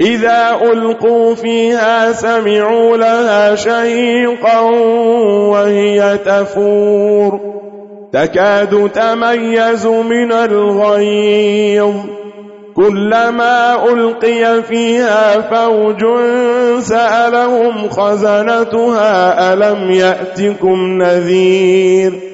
إذا ألقوا فيها سمعوا لها شيقا وهي تفور. تكاد تميز من الغيظ. كلما ألقي فيها فوج سألهم خزنتها ألم يأتكم نذير.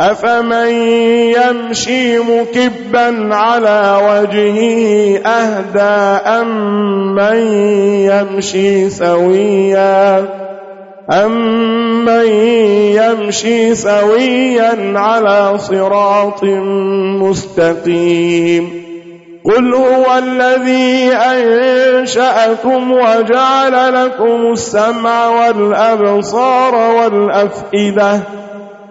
أفمن يمشي مكبا على وجهه أهدى أم من يمشي سويا أم يمشي سويا على صراط مستقيم قل هو الذي أنشأكم وجعل لكم السمع والأبصار والأفئدة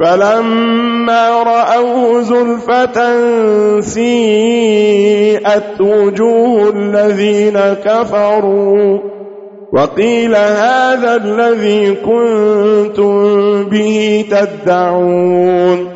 فلما رأوا زلفة سيئت وجوه الذين كفروا وقيل هذا الذي كنتم به تدعون